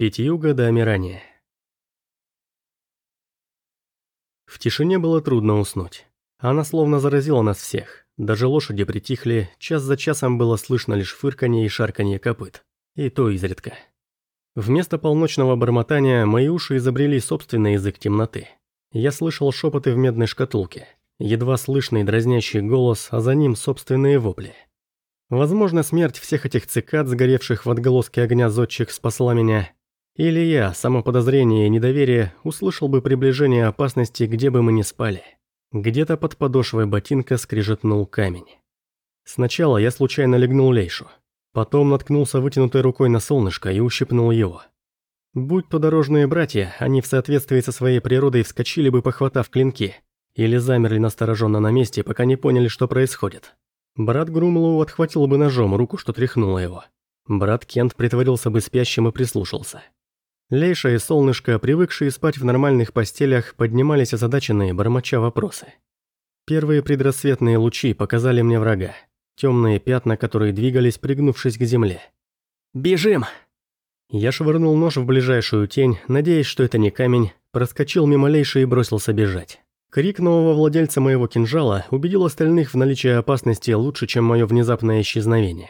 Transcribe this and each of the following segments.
Пятью годами ранее. В тишине было трудно уснуть. Она словно заразила нас всех. Даже лошади притихли, час за часом было слышно лишь фырканье и шарканье копыт. И то изредка. Вместо полночного бормотания мои уши изобрели собственный язык темноты. Я слышал шепоты в медной шкатулке. Едва слышный дразнящий голос, а за ним собственные вопли. Возможно, смерть всех этих цикад, сгоревших в отголоске огня зодчих, спасла меня, или я, само подозрение и недоверие, услышал бы приближение опасности, где бы мы ни спали. Где-то под подошвой ботинка скрижетнул камень. Сначала я случайно легнул Лейшу. Потом наткнулся вытянутой рукой на солнышко и ущипнул его. Будь то дорожные братья, они в соответствии со своей природой вскочили бы, похватав клинки, или замерли настороженно на месте, пока не поняли, что происходит. Брат Грумлоу отхватил бы ножом руку, что тряхнула его. Брат Кент притворился бы спящим и прислушался. Лейша и Солнышко, привыкшие спать в нормальных постелях, поднимались озадаченные, бормоча вопросы. Первые предрассветные лучи показали мне врага. Темные пятна, которые двигались, пригнувшись к земле. «Бежим!» Я швырнул нож в ближайшую тень, надеясь, что это не камень, проскочил мимо Лейши и бросился бежать. Крик нового владельца моего кинжала убедил остальных в наличии опасности лучше, чем мое внезапное исчезновение.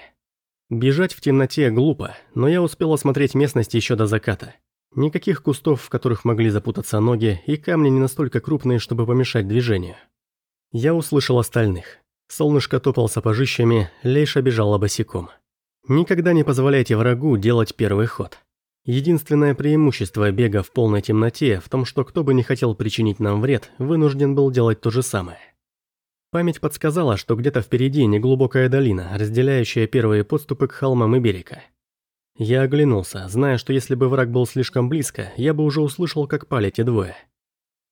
Бежать в темноте глупо, но я успел осмотреть местность еще до заката. Никаких кустов, в которых могли запутаться ноги, и камни не настолько крупные, чтобы помешать движению. Я услышал остальных. Солнышко топал сапожищами, Лейша бежала босиком. Никогда не позволяйте врагу делать первый ход. Единственное преимущество бега в полной темноте в том, что кто бы не хотел причинить нам вред, вынужден был делать то же самое. Память подсказала, что где-то впереди неглубокая долина, разделяющая первые подступы к холмам и берега. Я оглянулся, зная, что если бы враг был слишком близко, я бы уже услышал, как пали те двое.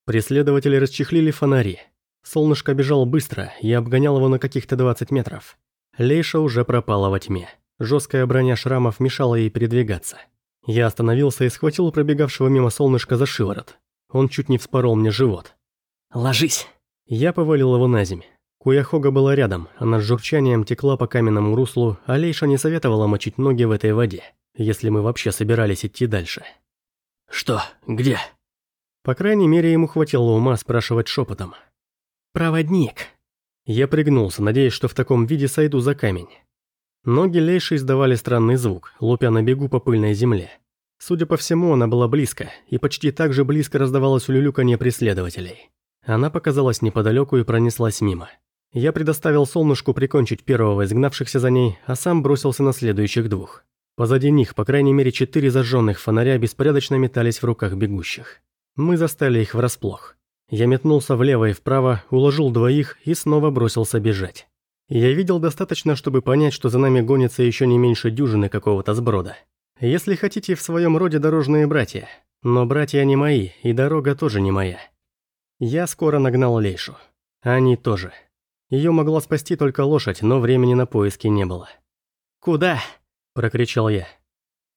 Преследователи расчехлили фонари. Солнышко бежало быстро, я обгонял его на каких-то 20 метров. Лейша уже пропала во тьме. Жесткая броня шрамов мешала ей передвигаться. Я остановился и схватил пробегавшего мимо солнышка за шиворот. Он чуть не вспорол мне живот. «Ложись!» Я повалил его на земь. Куяхога была рядом, она с журчанием текла по каменному руслу, а Лейша не советовала мочить ноги в этой воде, если мы вообще собирались идти дальше. «Что? Где?» По крайней мере, ему хватило ума спрашивать шепотом. «Проводник». Я пригнулся, надеясь, что в таком виде сойду за камень. Ноги Лейши издавали странный звук, лупя на бегу по пыльной земле. Судя по всему, она была близко, и почти так же близко раздавалось улюлюканье преследователей. Она показалась неподалеку и пронеслась мимо. Я предоставил солнышку прикончить первого изгнавшихся за ней, а сам бросился на следующих двух. Позади них, по крайней мере, четыре зажженных фонаря беспорядочно метались в руках бегущих. Мы застали их врасплох. Я метнулся влево и вправо, уложил двоих и снова бросился бежать. Я видел достаточно, чтобы понять, что за нами гонится еще не меньше дюжины какого-то сброда. Если хотите, в своем роде дорожные братья. Но братья не мои, и дорога тоже не моя. Я скоро нагнал Лейшу. Они тоже. Ее могла спасти только лошадь, но времени на поиски не было. «Куда?» – прокричал я.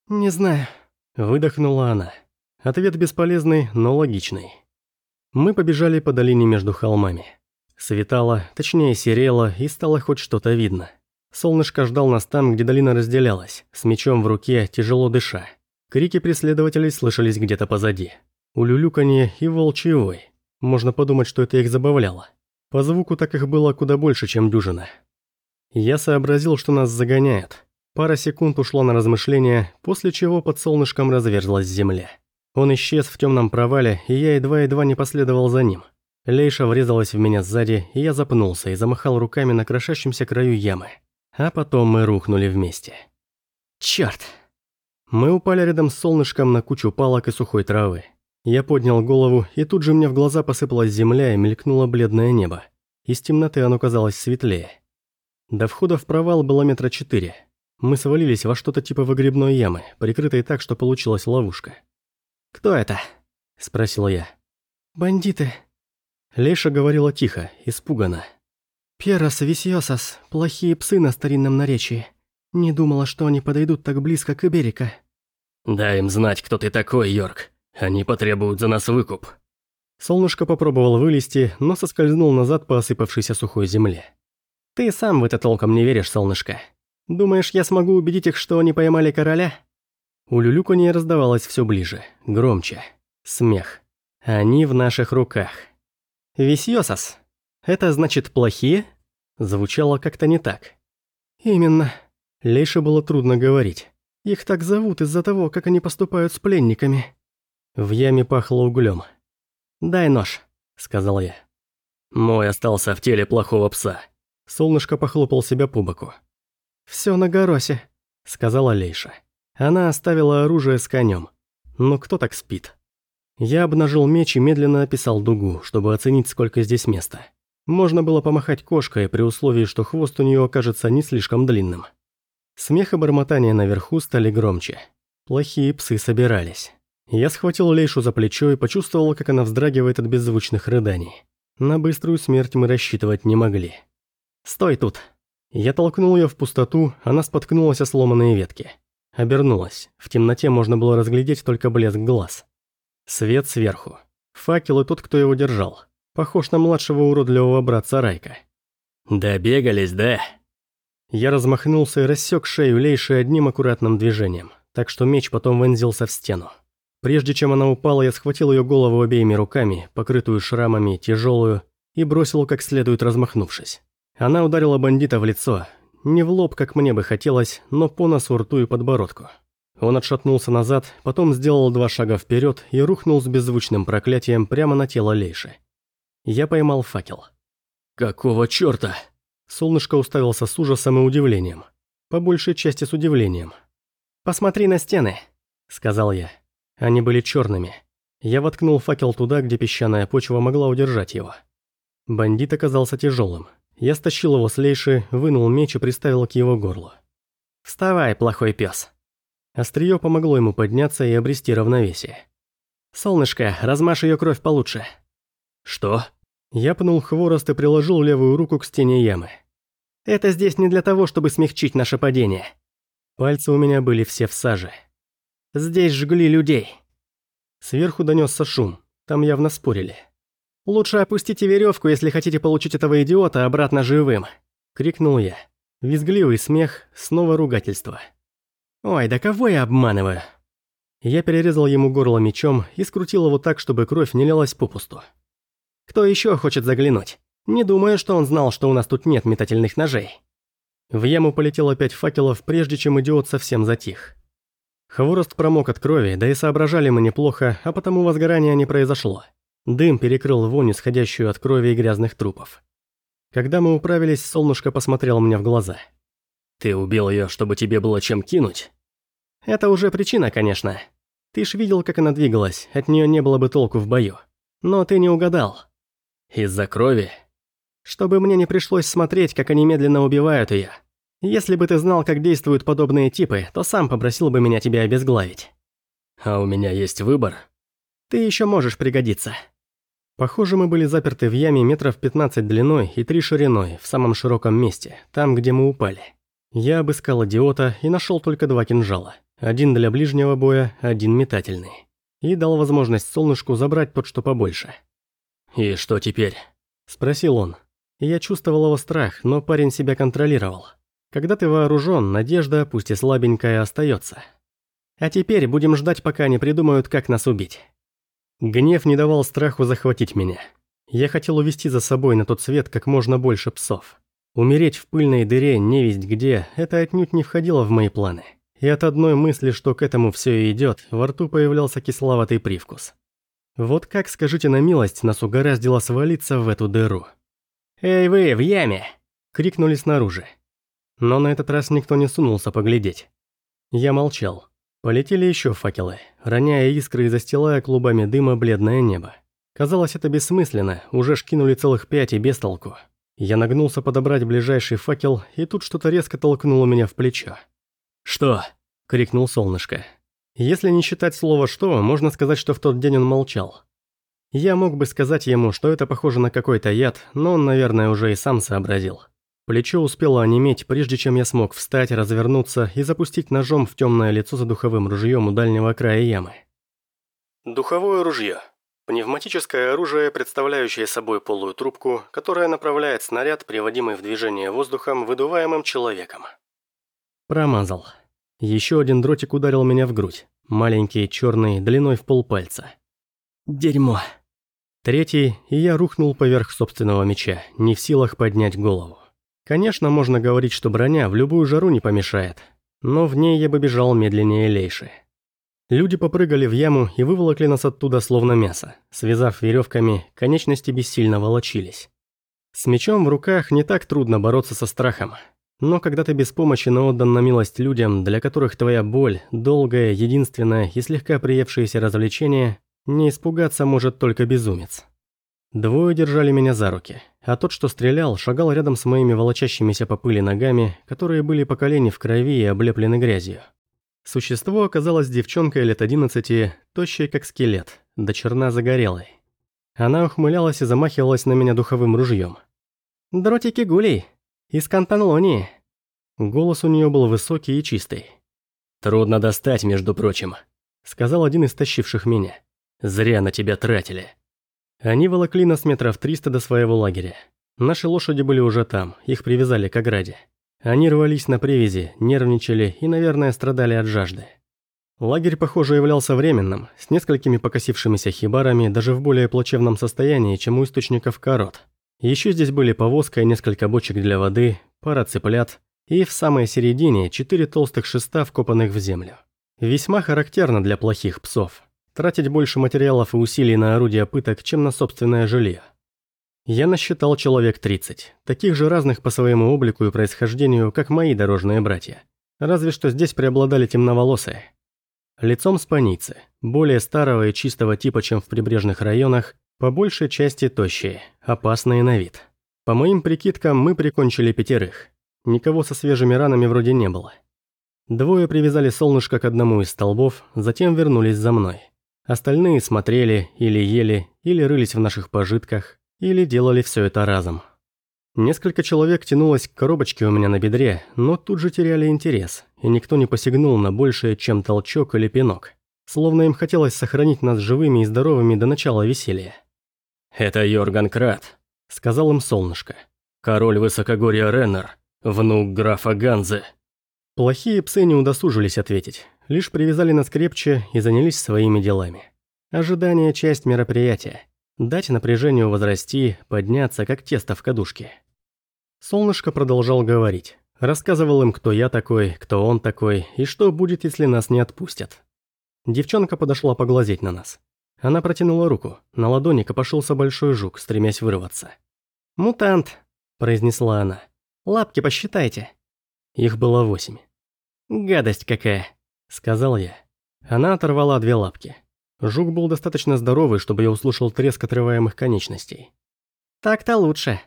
«Не знаю», – выдохнула она. Ответ бесполезный, но логичный. Мы побежали по долине между холмами. Светало, точнее серело, и стало хоть что-то видно. Солнышко ждал нас там, где долина разделялась, с мечом в руке, тяжело дыша. Крики преследователей слышались где-то позади. Улюлюканье и волчий вой. Можно подумать, что это их забавляло. По звуку так их было куда больше, чем дюжина. Я сообразил, что нас загоняют. Пара секунд ушло на размышления, после чего под солнышком разверзлась земля. Он исчез в темном провале, и я едва-едва не последовал за ним. Лейша врезалась в меня сзади, и я запнулся и замахал руками на крошащемся краю ямы. А потом мы рухнули вместе. Черт! Мы упали рядом с солнышком на кучу палок и сухой травы. Я поднял голову, и тут же мне в глаза посыпалась земля и мелькнуло бледное небо. Из темноты оно казалось светлее. До входа в провал было метра четыре. Мы свалились во что-то типа выгребной ямы, прикрытой так, что получилась ловушка. «Кто это?» – спросил я. «Бандиты». Леша говорила тихо, испуганно. «Перос висьосас, плохие псы на старинном наречии. Не думала, что они подойдут так близко к берега». «Дай им знать, кто ты такой, Йорк. Они потребуют за нас выкуп». Солнышко попробовал вылезти, но соскользнул назад по осыпавшейся сухой земле. «Ты сам в это толком не веришь, солнышко. Думаешь, я смогу убедить их, что они поймали короля?» Улюлюканье раздавалось все ближе, громче. Смех. Они в наших руках. «Висьёсас? Это значит плохие?» Звучало как-то не так. «Именно». Лейше было трудно говорить. Их так зовут из-за того, как они поступают с пленниками. В яме пахло углем. «Дай нож», — сказал я. «Мой остался в теле плохого пса». Солнышко похлопал себя по боку. «Всё на горосе», — сказала Лейша. Она оставила оружие с конем. Но кто так спит? Я обнажил меч и медленно описал дугу, чтобы оценить, сколько здесь места. Можно было помахать кошкой при условии, что хвост у нее окажется не слишком длинным. Смех и бормотание наверху стали громче. Плохие псы собирались. Я схватил Лейшу за плечо и почувствовал, как она вздрагивает от беззвучных рыданий. На быструю смерть мы рассчитывать не могли. «Стой тут!» Я толкнул ее в пустоту, она споткнулась о сломанные ветки. Обернулась. В темноте можно было разглядеть только блеск глаз. Свет сверху. Факел и тот, кто его держал. Похож на младшего уродливого братца Райка. «Добегались, да?» Я размахнулся и рассек шею Лейши одним аккуратным движением, так что меч потом вонзился в стену. Прежде чем она упала, я схватил ее голову обеими руками, покрытую шрамами, тяжелую, и бросил как следует размахнувшись. Она ударила бандита в лицо, не в лоб, как мне бы хотелось, но по носу, рту и подбородку. Он отшатнулся назад, потом сделал два шага вперед и рухнул с беззвучным проклятием прямо на тело Лейши. Я поймал факел. «Какого чёрта?» Солнышко уставился с ужасом и удивлением. По большей части с удивлением. «Посмотри на стены», — сказал я. Они были черными. Я воткнул факел туда, где песчаная почва могла удержать его. Бандит оказался тяжелым. Я стащил его с лейши, вынул меч и приставил к его горлу. «Вставай, плохой пес. Остриё помогло ему подняться и обрести равновесие. «Солнышко, размажь ее кровь получше». «Что?» Я пнул хворост и приложил левую руку к стене ямы. «Это здесь не для того, чтобы смягчить наше падение». Пальцы у меня были все в саже. «Здесь жгли людей». Сверху донесся шум, там явно спорили. «Лучше опустите веревку, если хотите получить этого идиота обратно живым», — крикнул я. Визгливый смех, снова ругательство. «Ой, да кого я обманываю?» Я перерезал ему горло мечом и скрутил его так, чтобы кровь не лилась попусту. Кто еще хочет заглянуть? Не думаю, что он знал, что у нас тут нет метательных ножей. В яму полетело пять факелов, прежде чем идиот совсем затих. Хворост промок от крови, да и соображали мы неплохо, а потому возгорания не произошло. Дым перекрыл вонь, исходящую от крови и грязных трупов. Когда мы управились, солнышко посмотрело мне в глаза. «Ты убил ее, чтобы тебе было чем кинуть?» «Это уже причина, конечно. Ты ж видел, как она двигалась, от нее не было бы толку в бою. Но ты не угадал. Из-за крови? Чтобы мне не пришлось смотреть, как они медленно убивают ее. Если бы ты знал, как действуют подобные типы, то сам попросил бы меня тебя обезглавить. А у меня есть выбор. Ты еще можешь пригодиться. Похоже, мы были заперты в яме метров 15 длиной и 3 шириной, в самом широком месте, там, где мы упали. Я обыскал идиота и нашел только два кинжала. Один для ближнего боя, один метательный. И дал возможность солнышку забрать тот, что побольше. «И что теперь?» – спросил он. Я чувствовал его страх, но парень себя контролировал. Когда ты вооружен, надежда, пусть и слабенькая, остается. А теперь будем ждать, пока они придумают, как нас убить. Гнев не давал страху захватить меня. Я хотел увести за собой на тот свет как можно больше псов. Умереть в пыльной дыре невесть где, это отнюдь не входило в мои планы. И от одной мысли, что к этому все и идет, во рту появлялся кисловатый привкус. Вот как, скажите на милость, нас угораздило свалиться в эту дыру. «Эй вы, в яме!» – крикнули снаружи. Но на этот раз никто не сунулся поглядеть. Я молчал. Полетели еще факелы, роняя искры и застилая клубами дыма бледное небо. Казалось, это бессмысленно, уже шкинули целых пять и без толку. Я нагнулся подобрать ближайший факел, и тут что-то резко толкнуло меня в плечо. «Что?» – крикнул солнышко. Если не считать слова «что», можно сказать, что в тот день он молчал. Я мог бы сказать ему, что это похоже на какой-то яд, но он, наверное, уже и сам сообразил. Плечо успело онеметь, прежде чем я смог встать, развернуться и запустить ножом в темное лицо за духовым ружьем у дальнего края ямы. Духовое ружье. Пневматическое оружие, представляющее собой полую трубку, которая направляет снаряд, приводимый в движение воздухом, выдуваемым человеком. Промазал. Еще один дротик ударил меня в грудь, маленький, черный, длиной в полпальца. Дерьмо. Третий, и я рухнул поверх собственного меча, не в силах поднять голову. Конечно, можно говорить, что броня в любую жару не помешает, но в ней я бы бежал медленнее Лейши. Люди попрыгали в яму и выволокли нас оттуда словно мясо. Связав веревками, конечности бессильно волочились. С мечом в руках не так трудно бороться со страхом. Но когда ты без помощи, отдан на милость людям, для которых твоя боль, долгое, единственное и слегка приевшееся развлечение, не испугаться может только безумец. Двое держали меня за руки, а тот, что стрелял, шагал рядом с моими волочащимися по пыли ногами, которые были по колени в крови и облеплены грязью. Существо оказалось девчонкой лет одиннадцати, тощей как скелет, до черна загорелой. Она ухмылялась и замахивалась на меня духовым ружьем. «Дротики гулей! Из Кантанлонии!» Голос у нее был высокий и чистый. «Трудно достать, между прочим», — сказал один из тащивших меня. «Зря на тебя тратили». Они волокли нас метров триста до своего лагеря. Наши лошади были уже там, их привязали к ограде. Они рвались на привязи, нервничали и, наверное, страдали от жажды. Лагерь, похоже, являлся временным, с несколькими покосившимися хибарами даже в более плачевном состоянии, чем у источников корот. Еще здесь были повозка и несколько бочек для воды, пара цыплят и в самой середине четыре толстых шеста, вкопанных в землю. Весьма характерно для плохих псов. Тратить больше материалов и усилий на орудия пыток, чем на собственное жилье. Я насчитал человек 30, таких же разных по своему облику и происхождению, как мои дорожные братья. Разве что здесь преобладали темноволосые. Лицом спаницы, более старого и чистого типа, чем в прибрежных районах, по большей части тощие, опасные на вид. По моим прикидкам, мы прикончили пятерых. Никого со свежими ранами вроде не было. Двое привязали солнышко к одному из столбов, затем вернулись за мной. Остальные смотрели, или ели, или рылись в наших пожитках, или делали все это разом. Несколько человек тянулось к коробочке у меня на бедре, но тут же теряли интерес, и никто не посягнул на большее, чем толчок или пинок. Словно им хотелось сохранить нас живыми и здоровыми до начала веселья. «Это Йорган Крат», — сказал им солнышко. «Король высокогорья Реннер, внук графа Ганзы». Плохие псы не удосужились ответить, лишь привязали нас крепче и занялись своими делами. Ожидание – часть мероприятия. Дать напряжению возрасти, подняться, как тесто в кадушке. Солнышко продолжал говорить. Рассказывал им, кто я такой, кто он такой, и что будет, если нас не отпустят. Девчонка подошла поглазеть на нас. Она протянула руку. На ладони копошился большой жук, стремясь вырваться. «Мутант», – произнесла она. «Лапки посчитайте». Их было восемь. «Гадость какая», – сказал я. Она оторвала две лапки. Жук был достаточно здоровый, чтобы я услышал треск отрываемых конечностей. «Так-то лучше».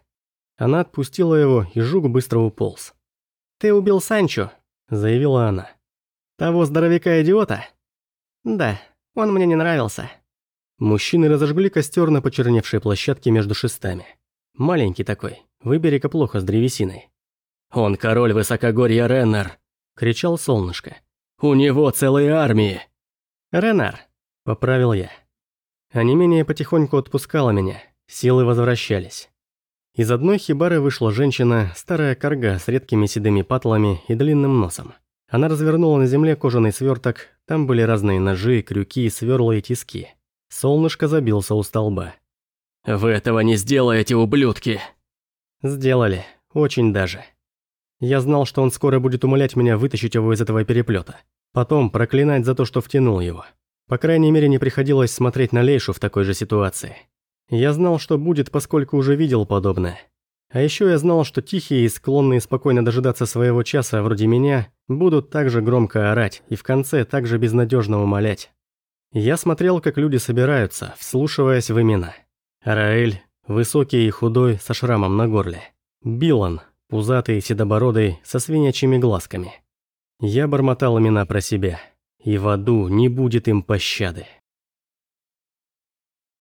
Она отпустила его, и жук быстро уполз. «Ты убил Санчо», — заявила она. «Того здоровяка-идиота?» «Да, он мне не нравился». Мужчины разожгли костер на почерневшей площадке между шестами. Маленький такой, выбери-ка плохо с древесиной. «Он король высокогорья Реннер!» — кричал солнышко. «У него целые армии!» «Ренар», Поправил я. А не менее потихоньку отпускала меня, силы возвращались. Из одной хибары вышла женщина, старая корга с редкими седыми патлами и длинным носом. Она развернула на земле кожаный сверток, там были разные ножи, крюки, сверла и тиски. Солнышко забился у столба. «Вы этого не сделаете, ублюдки!» «Сделали. Очень даже. Я знал, что он скоро будет умолять меня вытащить его из этого переплета. Потом проклинать за то, что втянул его. По крайней мере, не приходилось смотреть на Лейшу в такой же ситуации. Я знал, что будет, поскольку уже видел подобное. А еще я знал, что тихие и склонные спокойно дожидаться своего часа, вроде меня, будут также громко орать и в конце также безнадежно умолять. Я смотрел, как люди собираются, вслушиваясь в имена. Раэль, высокий и худой, со шрамом на горле. Билан, пузатый, седобородый, со свинячьими глазками. Я бормотал имена про себя. И в аду не будет им пощады.